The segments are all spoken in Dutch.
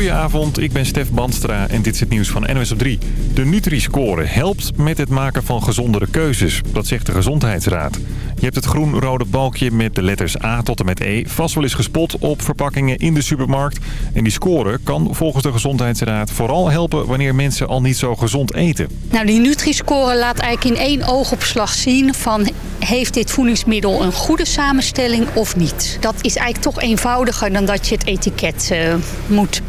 Goedenavond, ik ben Stef Banstra en dit is het nieuws van NWS op 3. De Nutri-score helpt met het maken van gezondere keuzes, dat zegt de Gezondheidsraad. Je hebt het groen-rode balkje met de letters A tot en met E vast wel eens gespot op verpakkingen in de supermarkt. En die score kan volgens de Gezondheidsraad vooral helpen wanneer mensen al niet zo gezond eten. Nou, die Nutri-score laat eigenlijk in één oogopslag zien van heeft dit voedingsmiddel een goede samenstelling of niet. Dat is eigenlijk toch eenvoudiger dan dat je het etiket uh, moet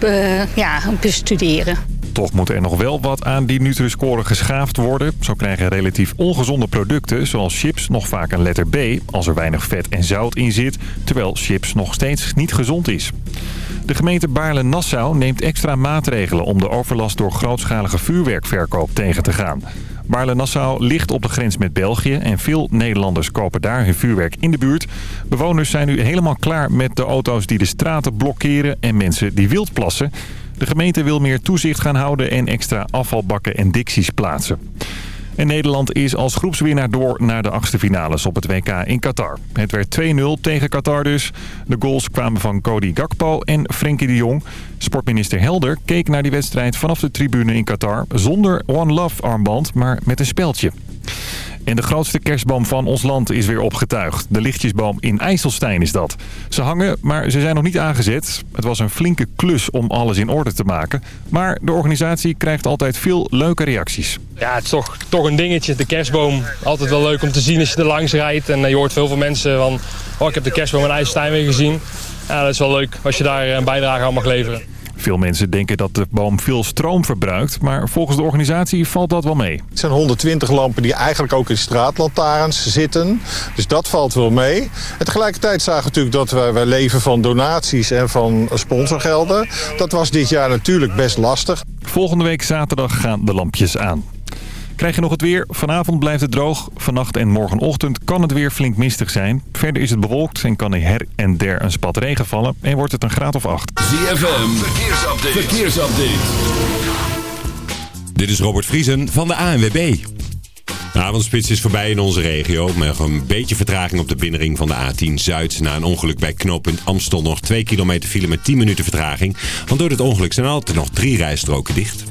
ja, bestuderen. Toch moet er nog wel wat aan die Nutri-score geschaafd worden. Zo krijgen relatief ongezonde producten, zoals chips, nog vaak een letter B... als er weinig vet en zout in zit, terwijl chips nog steeds niet gezond is. De gemeente Baarle-Nassau neemt extra maatregelen om de overlast door grootschalige vuurwerkverkoop tegen te gaan. Baarle-Nassau ligt op de grens met België en veel Nederlanders kopen daar hun vuurwerk in de buurt. Bewoners zijn nu helemaal klaar met de auto's die de straten blokkeren en mensen die wild plassen. De gemeente wil meer toezicht gaan houden en extra afvalbakken en dicties plaatsen. En Nederland is als groepswinnaar door naar de achtste finales op het WK in Qatar. Het werd 2-0 tegen Qatar dus. De goals kwamen van Cody Gakpo en Frenkie de Jong. Sportminister Helder keek naar die wedstrijd vanaf de tribune in Qatar... zonder One Love armband, maar met een speldje. En de grootste kerstboom van ons land is weer opgetuigd. De lichtjesboom in IJsselstein is dat. Ze hangen, maar ze zijn nog niet aangezet. Het was een flinke klus om alles in orde te maken. Maar de organisatie krijgt altijd veel leuke reacties. Ja, het is toch, toch een dingetje. De kerstboom, altijd wel leuk om te zien als je er langs rijdt. En je hoort veel van mensen van... Oh, ik heb de kerstboom in IJsselstein weer gezien. Ja, dat is wel leuk als je daar een bijdrage aan mag leveren. Veel mensen denken dat de boom veel stroom verbruikt, maar volgens de organisatie valt dat wel mee. Het zijn 120 lampen die eigenlijk ook in straatlantaarns zitten. Dus dat valt wel mee. En tegelijkertijd zagen we natuurlijk dat wij, wij leven van donaties en van sponsorgelden. Dat was dit jaar natuurlijk best lastig. Volgende week zaterdag gaan de lampjes aan. Krijg je nog het weer? Vanavond blijft het droog. Vannacht en morgenochtend kan het weer flink mistig zijn. Verder is het bewolkt en kan er her en der een spat regen vallen. En wordt het een graad of acht. ZFM, verkeersupdate. verkeersupdate. Dit is Robert Vriesen van de ANWB. De avondspits is voorbij in onze regio. Met een beetje vertraging op de binnenring van de A10 Zuid. Na een ongeluk bij knooppunt Amstel nog 2 kilometer file met 10 minuten vertraging. Want door dit ongeluk zijn altijd nog drie rijstroken dicht.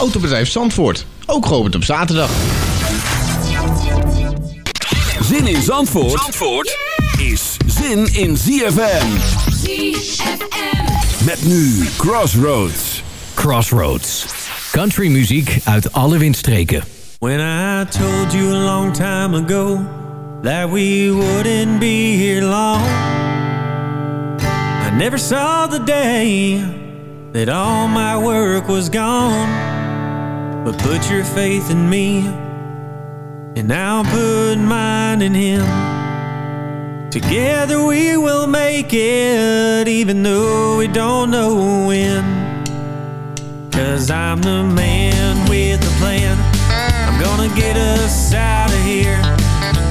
Autobedrijf Zandvoort. Ook geopend op zaterdag. Zin in Zandvoort, Zandvoort is zin in ZFM. ZFM. Met nu Crossroads. Crossroads. Country muziek uit alle windstreken. When I told you a long time ago that we wouldn't be here long. I never saw the day that all my work was gone. But put your faith in me And I'll put mine in him. Together we will make it Even though we don't know when. Cause I'm the man with the plan. I'm gonna get us out of here.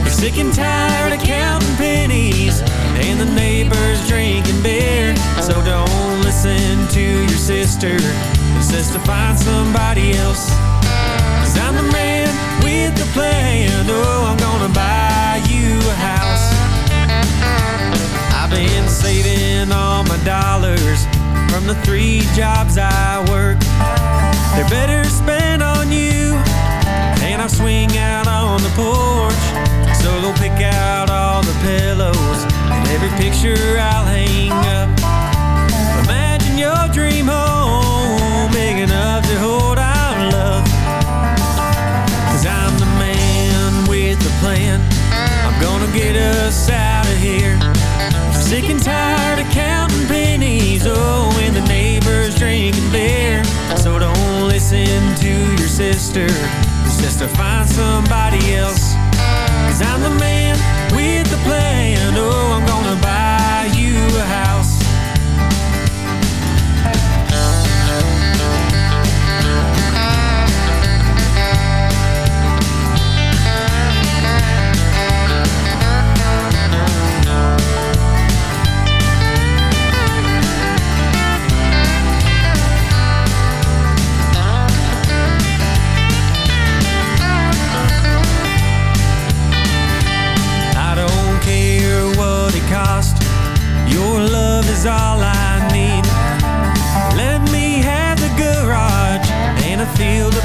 You're sick and tired of counting pennies And the neighbors drinking beer. So don't listen to your sister says to find somebody else. Cause I'm the man with the plan. Oh, I'm gonna buy you a house. I've been saving all my dollars From the three jobs I work. They're better spent on you And I'll swing out on the porch. So go pick out all the pillows And every picture I'll hang up. Imagine your dream home to hold our love. Cause I'm the man with the plan. I'm gonna get us out of here. I'm sick and tired of counting pennies. Oh, and the neighbors drinking beer. So don't listen to your sister. Who says to find somebody else. Cause I'm the man with the plan. Oh, I'm gonna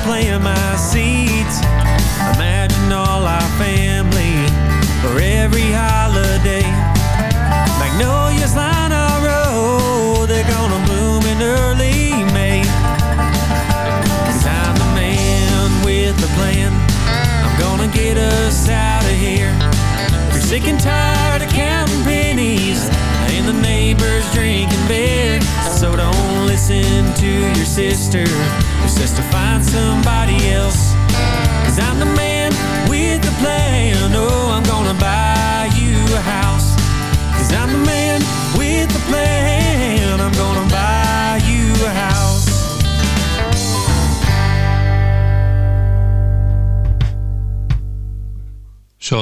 playing my seats.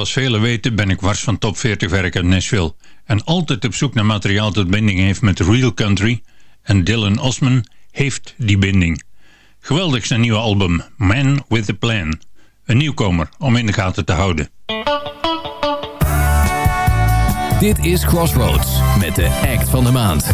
Zoals velen weten ben ik wars van top 40 werk uit Nashville en altijd op zoek naar materiaal dat binding heeft met real country en Dylan Osman heeft die binding. Geweldig zijn nieuwe album Man With A Plan. Een nieuwkomer om in de gaten te houden. Dit is Crossroads met de act van de maand.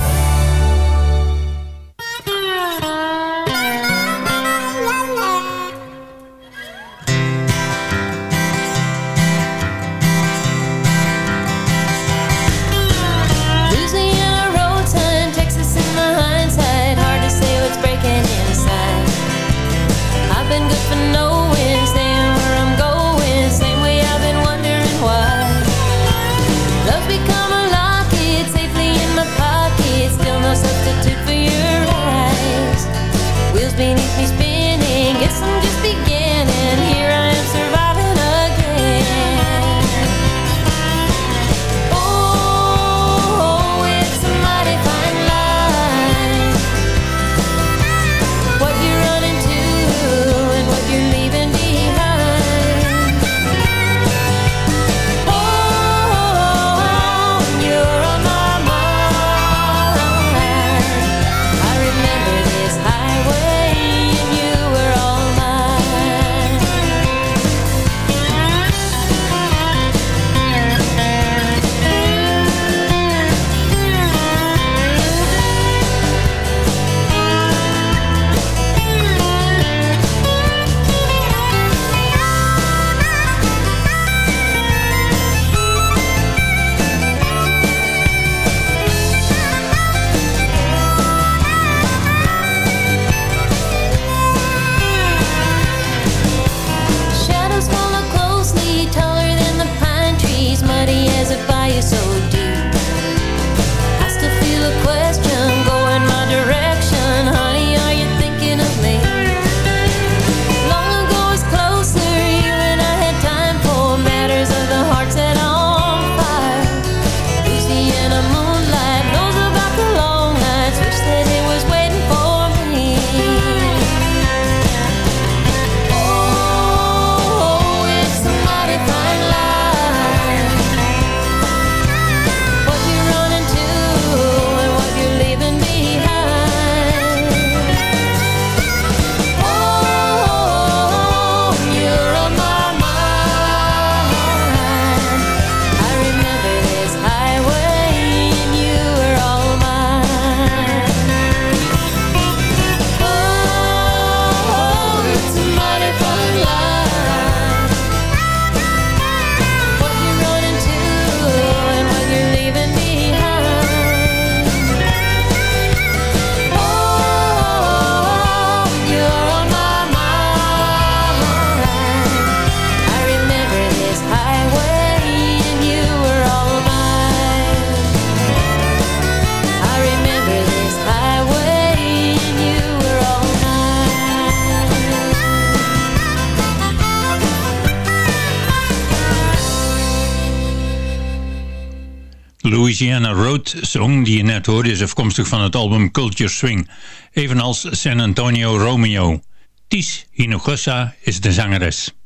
Road Song die je net hoorde is afkomstig van het album Culture Swing, evenals San Antonio Romeo. Ties Hinojosa is de zangeres.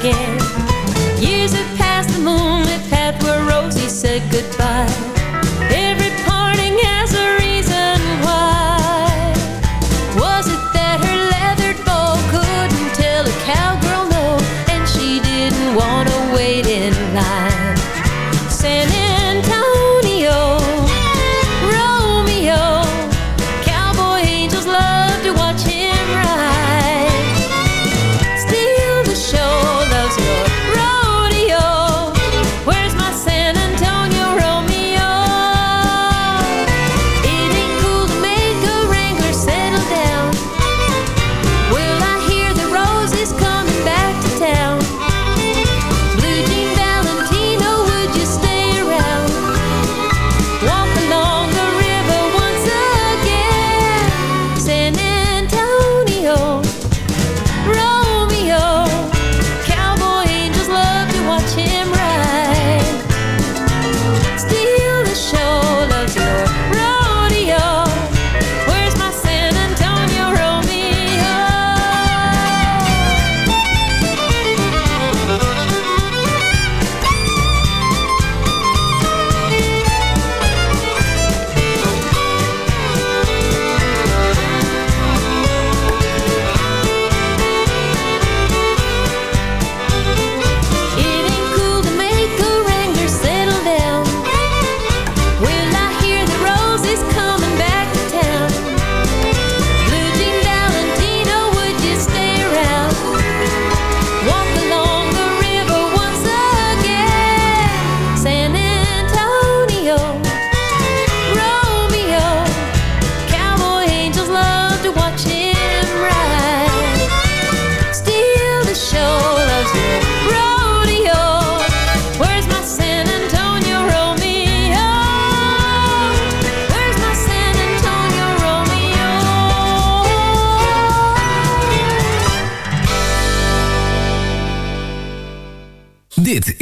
again.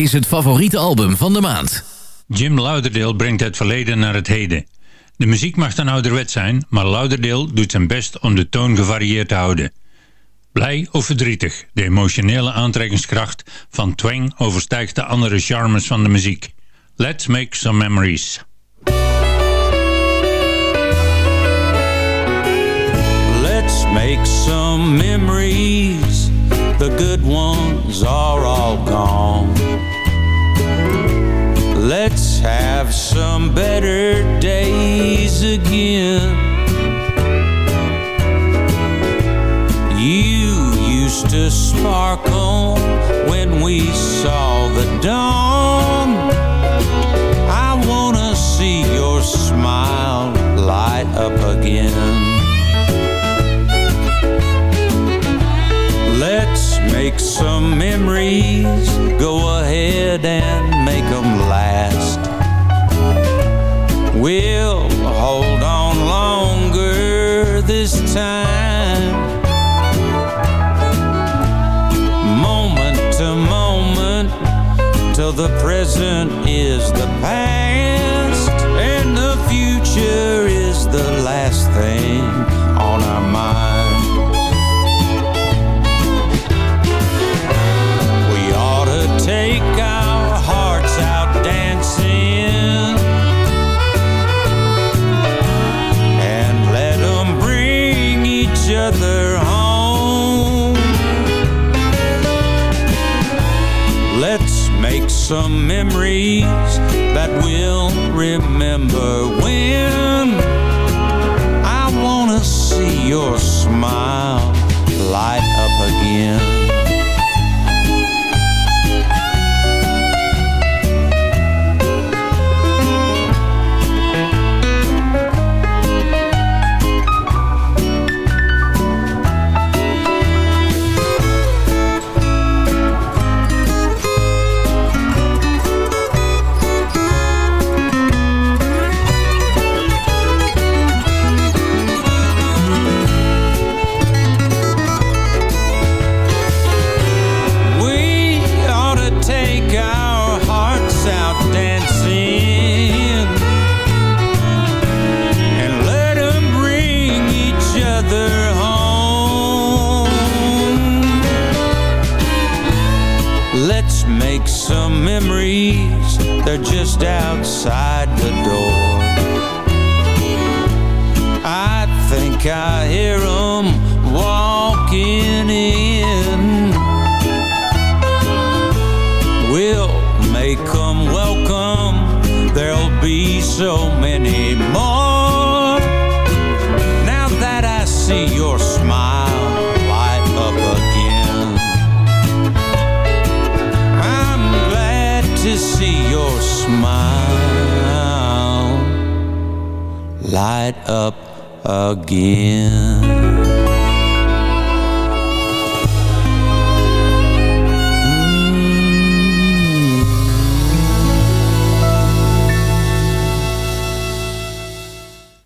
Is het favoriete album van de maand. Jim Lauderdale brengt het verleden naar het heden. De muziek mag dan ouderwet zijn, maar Lauderdale doet zijn best om de toon gevarieerd te houden. Blij of verdrietig, de emotionele aantrekkingskracht van Twang overstijgt de andere charmes van de muziek. Let's make some memories. Let's make some memories. The good ones are all gone. Let's have some better days again. You used to sparkle when we saw the dawn. I wanna see your smile light up again. Let's make some memories. Go ahead and the present is the past, and the future is the last thing some memories that we'll remember when I want to see your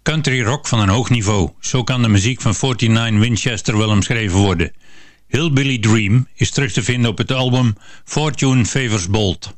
Country rock van een hoog niveau. Zo kan de muziek van 49 Winchester wel omschreven worden. Hillbilly Dream is terug te vinden op het album Fortune Favors Bold.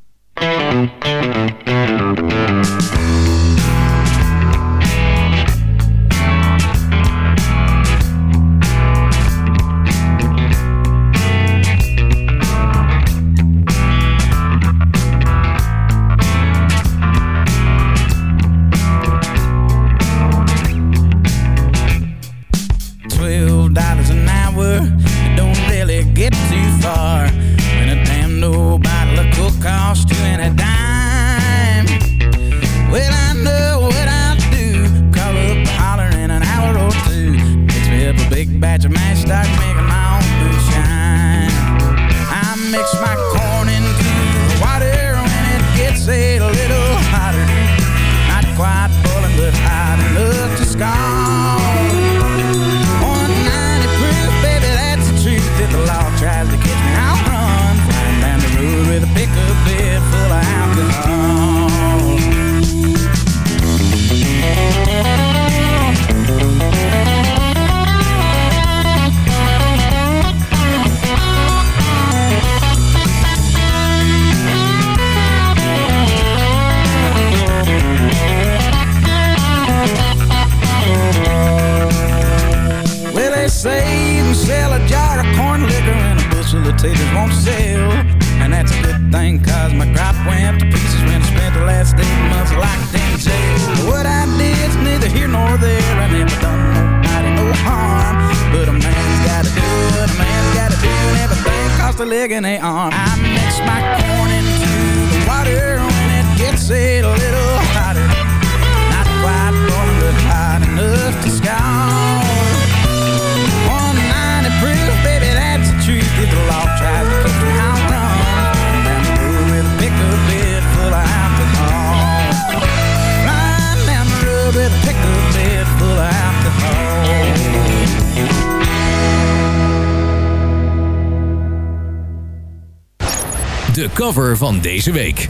de cover van deze week.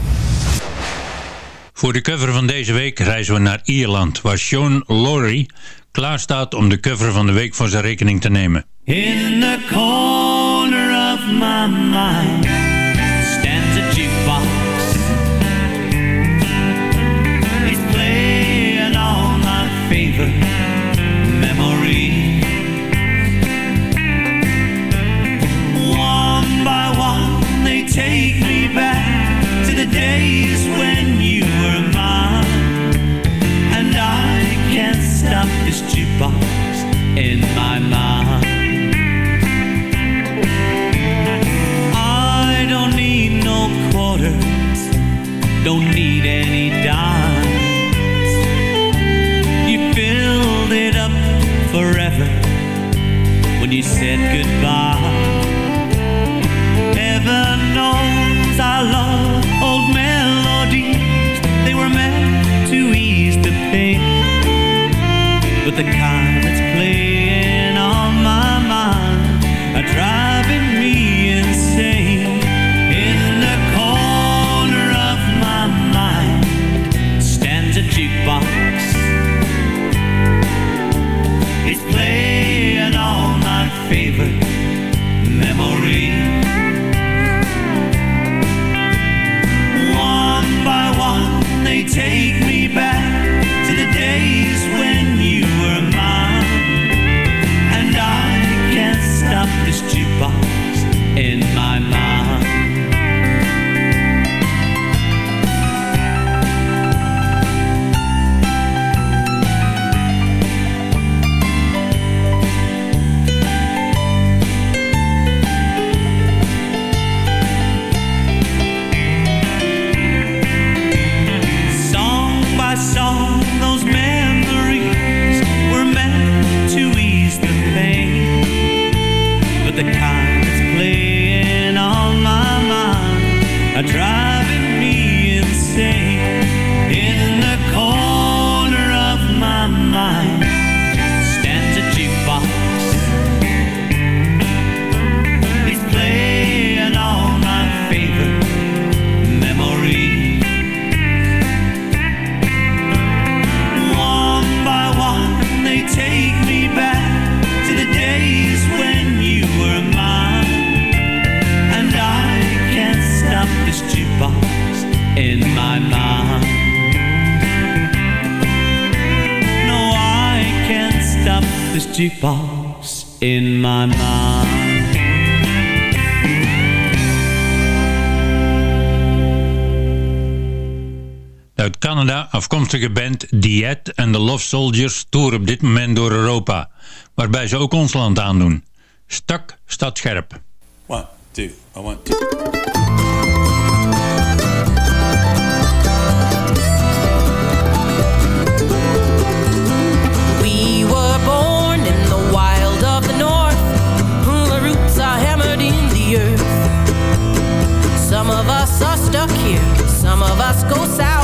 Voor de cover van deze week reizen we naar Ierland, waar Sean Laurie klaarstaat om de cover van de week voor zijn rekening te nemen. In the corner of my mind said. Franstalige band Diet en de Love Soldiers toeren op dit moment door Europa, waarbij ze ook ons land aandoen. Stak staat scherp. hammered in the earth. Some of us are stuck here, some of us go south.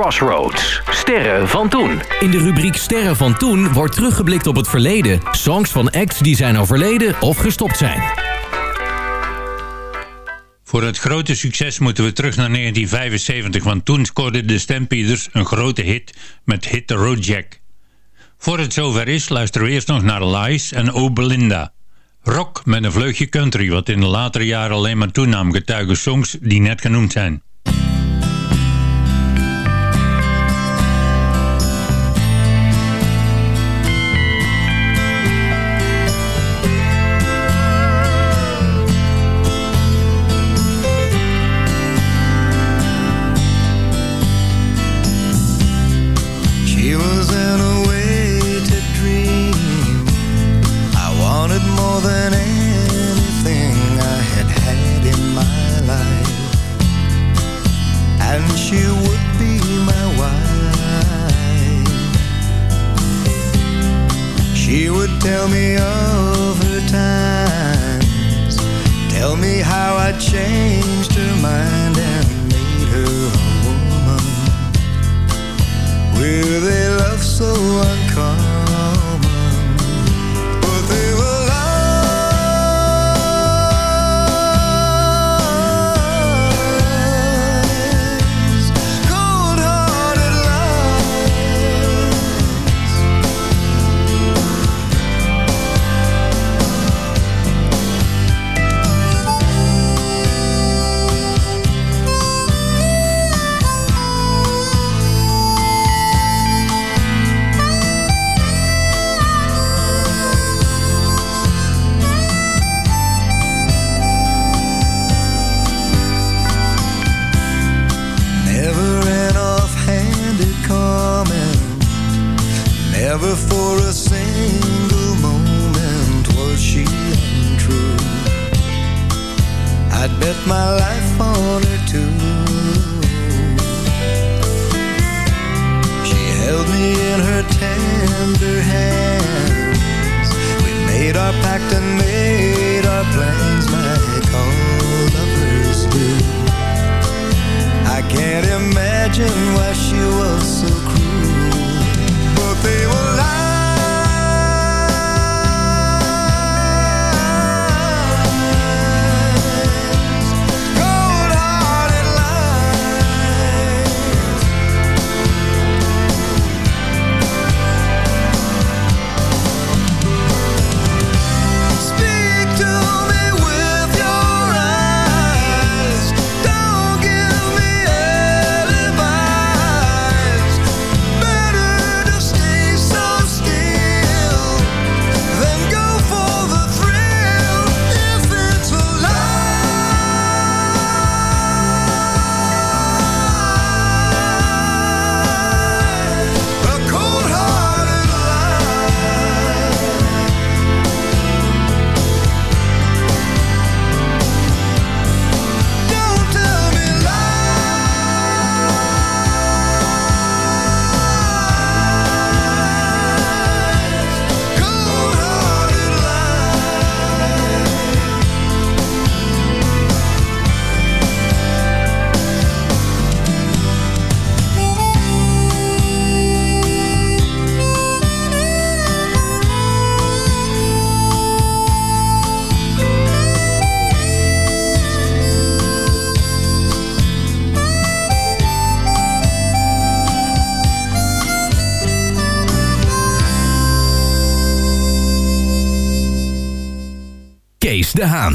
Crossroads. Sterren van toen. In de rubriek Sterren van toen wordt teruggeblikt op het verleden. Songs van acts die zijn overleden of gestopt zijn. Voor het grote succes moeten we terug naar 1975, want toen scoorden de Stampeders een grote hit met Hit the Road Jack. Voor het zover is, luisteren we eerst nog naar Lies en O Belinda. Rock met een vleugje country, wat in de latere jaren alleen maar toenam, getuigen songs die net genoemd zijn.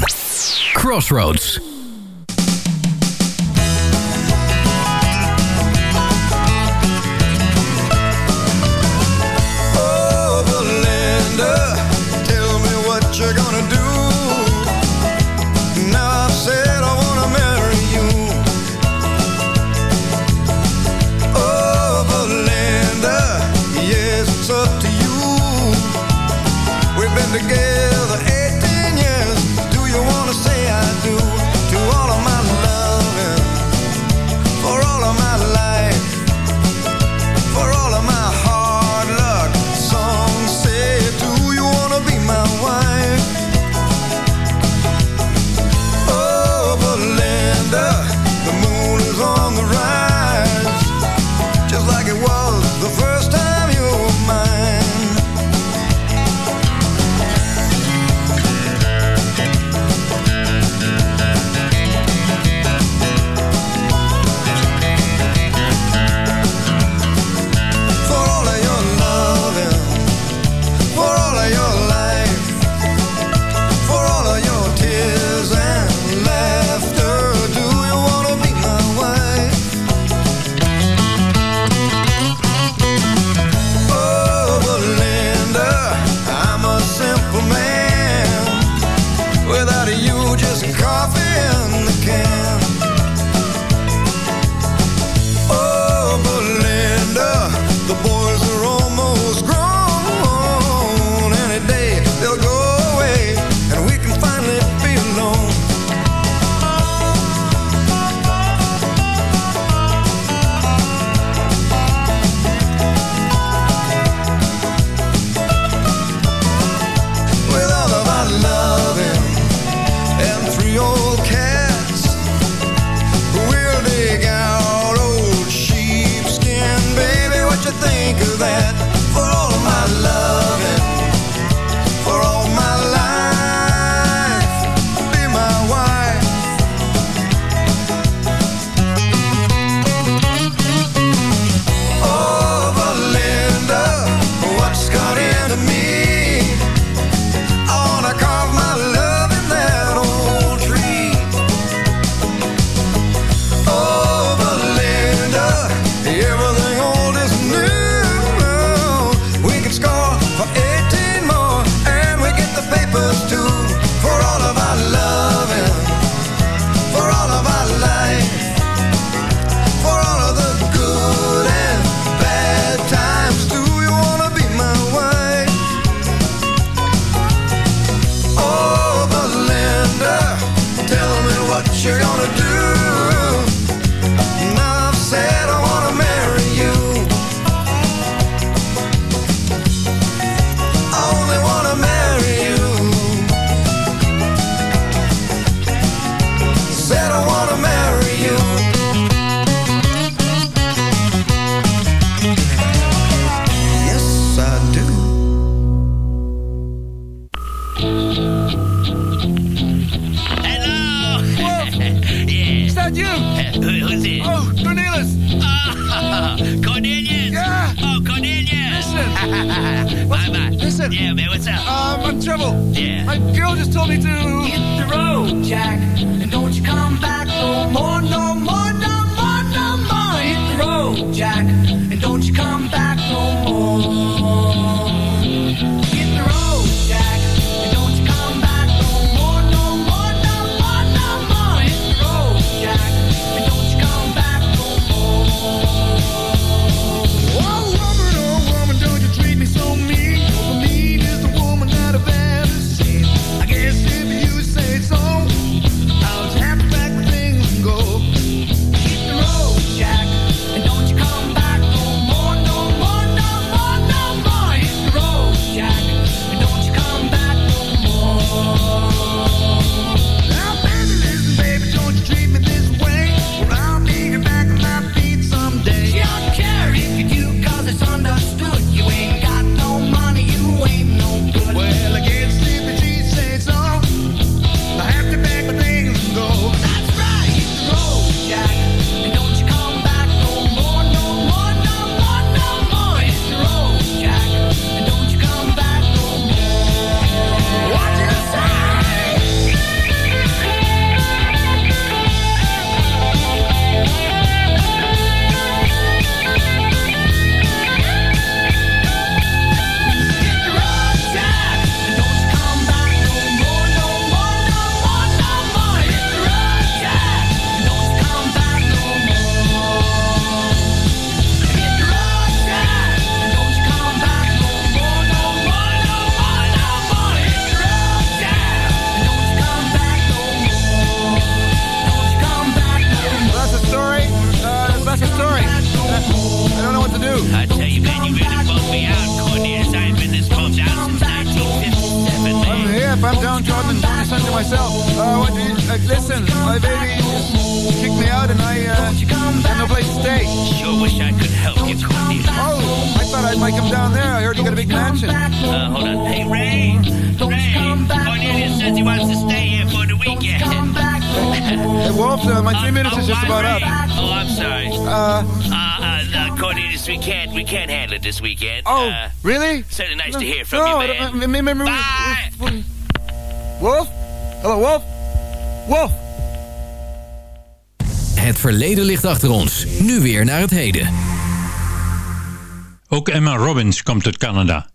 Kees de Haan. Crossroads. Really? Certainly nice to hear from no, you, man. don't- uh, remember, Bye. Wolf? Hello, Wolf? Wolf? Het verleden ligt achter ons. Nu weer naar het heden. Ook Emma Robbins komt uit Canada.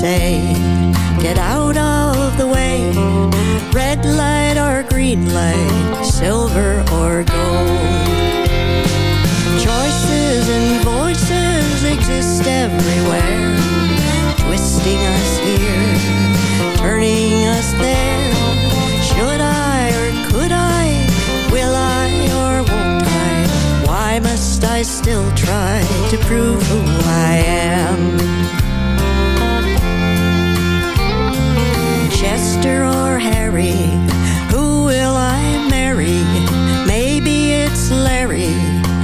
Say, get out of the way. Red light or green light, silver or gold. Choices and voices exist everywhere, twisting us here, turning us there. Should I or could I? Will I or won't I? Why must I still try to prove who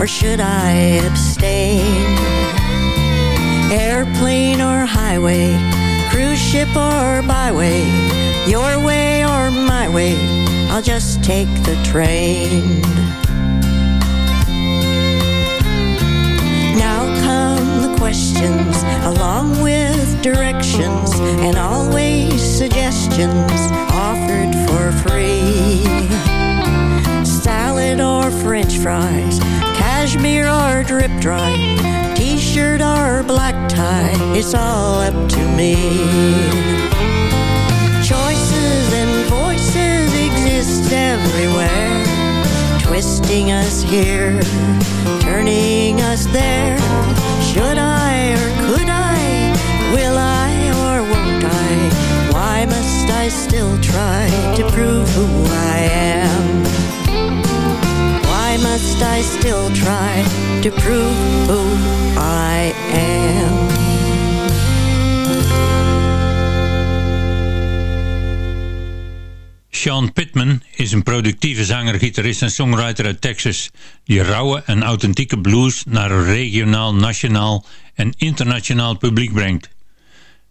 or should I abstain? Airplane or highway, cruise ship or byway, your way or my way, I'll just take the train. Now come the questions, along with directions, and always suggestions offered for free. Salad or french fries, cashmere or drip dry, t-shirt or black tie, it's all up to me. Choices and voices exist everywhere, twisting us here, turning us there. Should I or could I? Will I or won't I? Why must I still try to prove who I am? I still try to prove who I am? Sean Pittman is een productieve zanger, gitarist en songwriter uit Texas... die rauwe en authentieke blues naar een regionaal, nationaal en internationaal publiek brengt.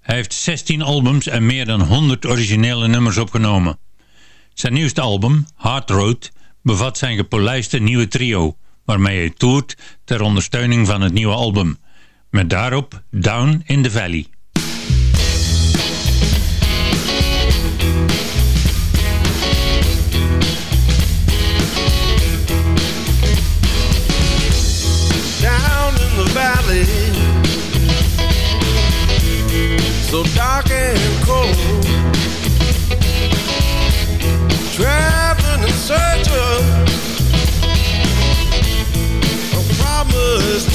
Hij heeft 16 albums en meer dan 100 originele nummers opgenomen. Zijn nieuwste album, Hard Road, bevat zijn gepolijste nieuwe trio... waarmee hij toert ter ondersteuning van het nieuwe album... met daarop Down in the Valley. down in the valley. So dark and cold.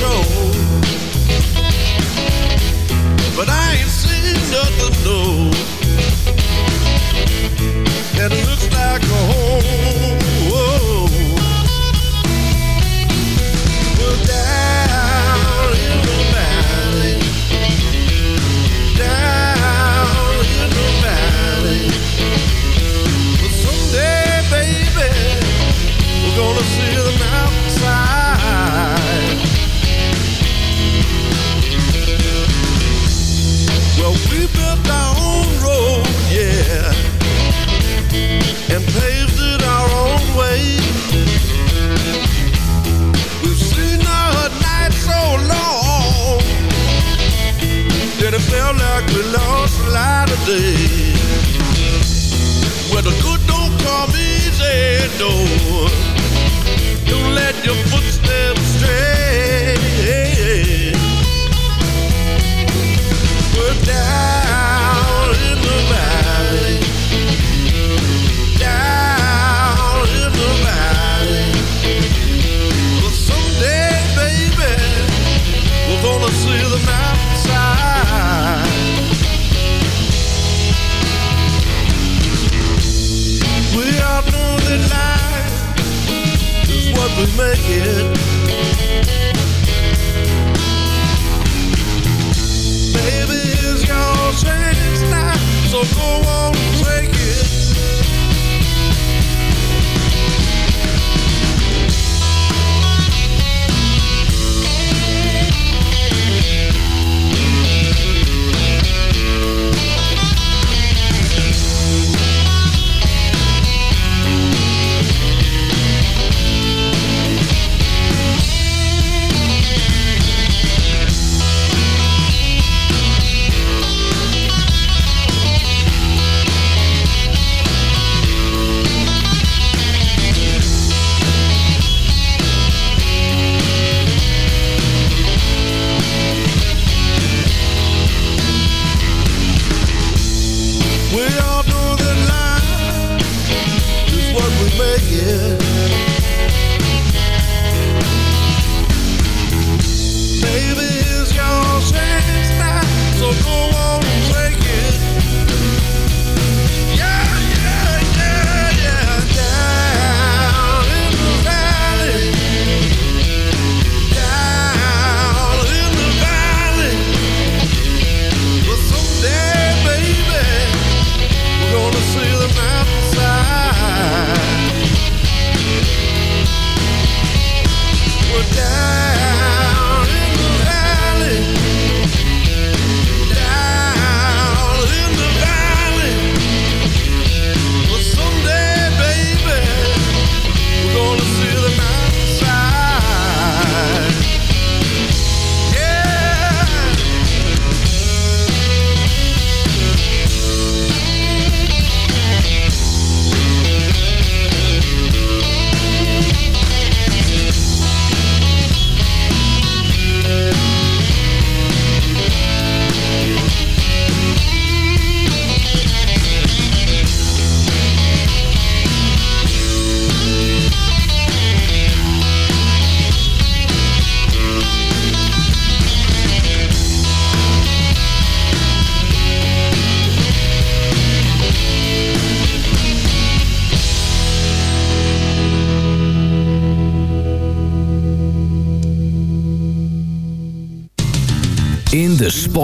control. But I ain't seen nothing, new. And it looks like a home. we lost the light of day. Well, the good don't come easy, no. Don't let your footsteps stray.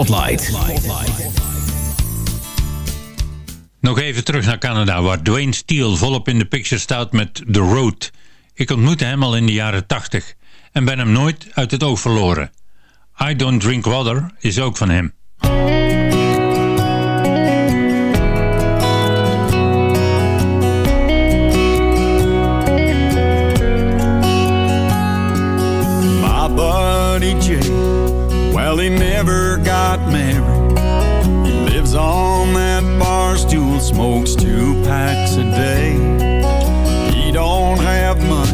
Spotlight. Nog even terug naar Canada, waar Dwayne Steele volop in de picture staat met The Road. Ik ontmoette hem al in de jaren 80 en ben hem nooit uit het oog verloren. I Don't Drink Water is ook van hem. My buddy Jay, well, he never got married. He lives on that bar stool, smokes two packs a day. He don't have much,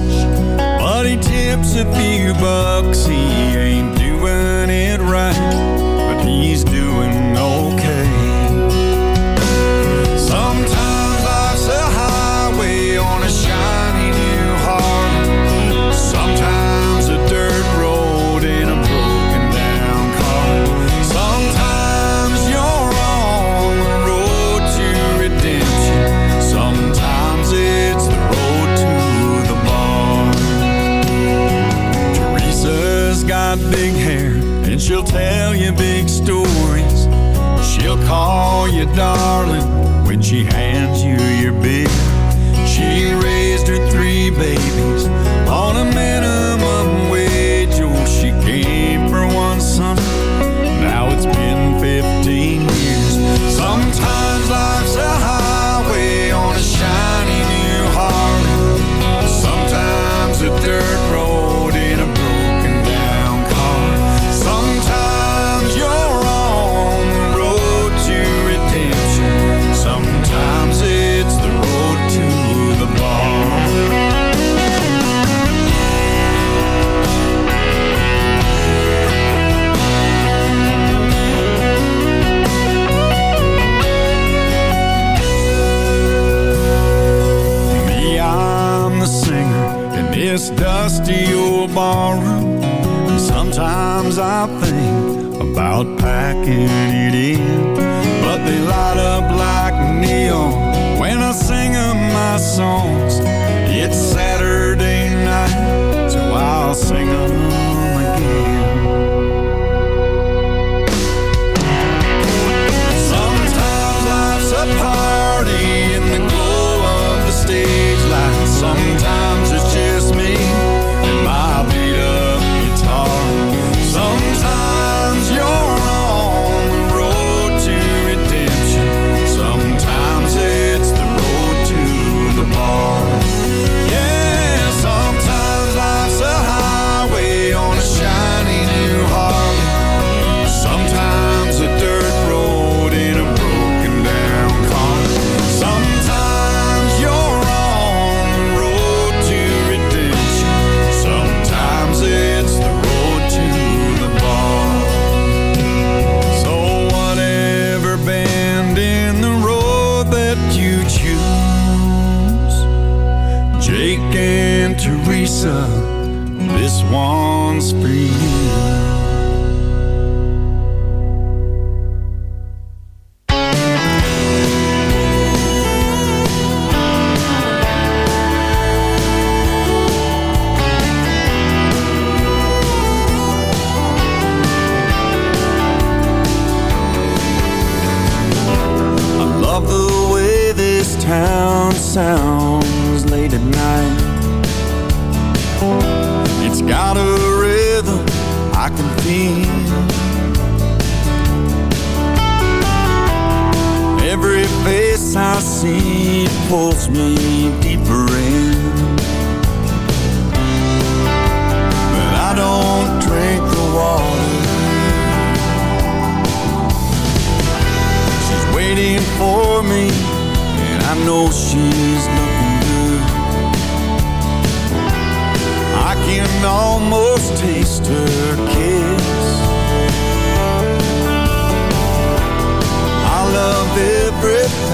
but he tips a few bucks. He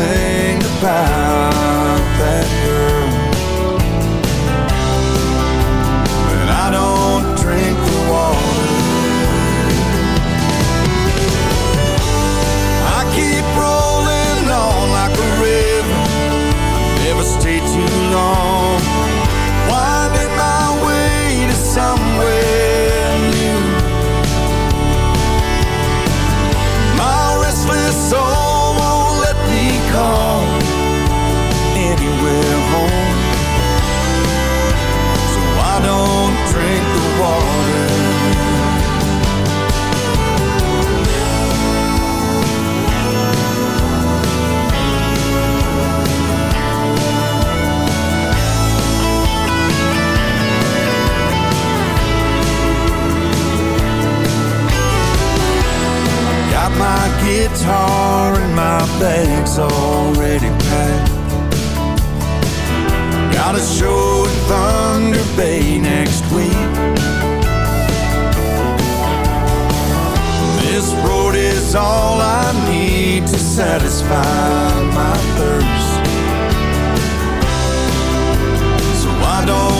about my guitar and my bag's already packed. Got a show in Thunder Bay next week. This road is all I need to satisfy my thirst. So I don't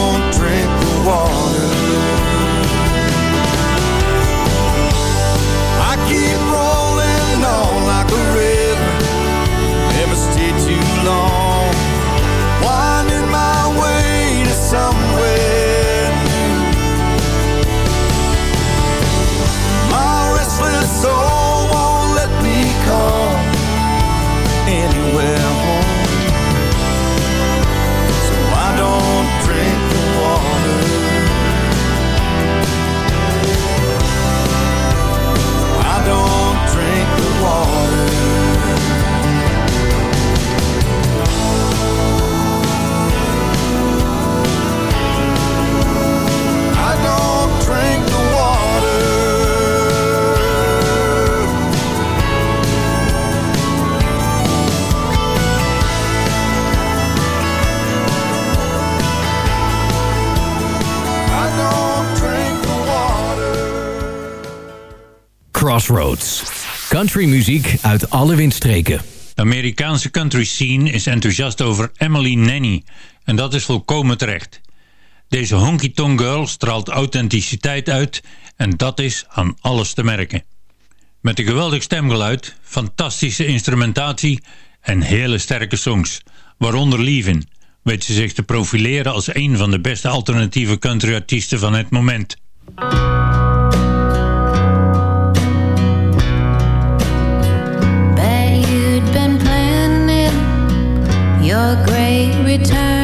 countrymuziek uit alle windstreken. De Amerikaanse country scene is enthousiast over Emily Nanny. En dat is volkomen terecht. Deze honky tonk girl straalt authenticiteit uit en dat is aan alles te merken. Met een geweldig stemgeluid, fantastische instrumentatie en hele sterke songs, waaronder Leavin, weet ze zich te profileren als een van de beste alternatieve countryartiesten van het moment. your great return.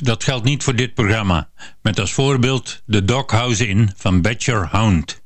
dat geldt niet voor dit programma. Met als voorbeeld de Doghouse in van Badger Hound.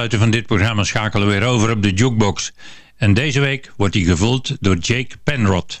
afsluiten van dit programma schakelen we weer over op de jukebox. En deze week wordt die gevuld door Jake Penrod.